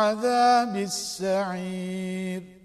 عذاب السعير.